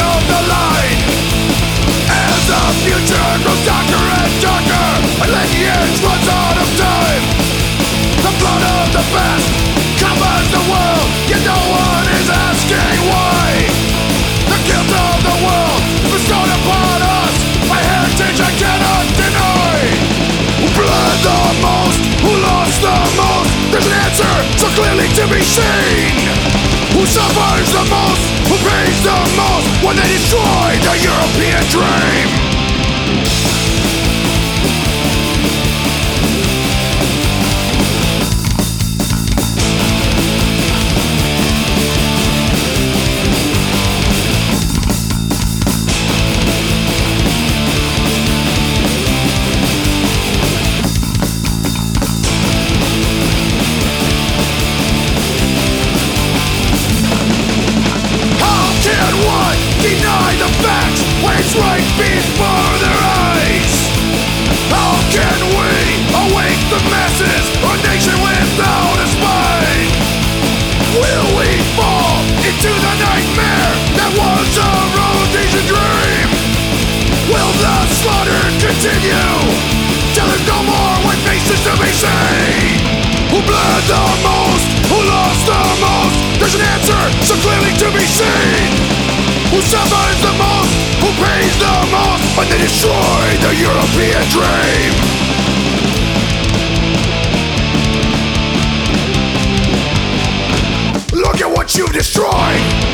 of the line As the future grows darker and darker, and the runs out of time. The blood of the past covers the world, yet no one is asking why. The guilt of the world bestowed upon us by heritage I cannot deny. Who bled the most? Who lost the most? There's an answer so clearly to be seen. Who suffers the most? Who pays the most when they destroy the European dream? Continue till there's no more white faces to be seen? Who bled the most? Who lost the most? There's an answer so clearly to be seen. Who suffers the most? Who pays the most when they destroy the European dream? Look at what you've destroyed!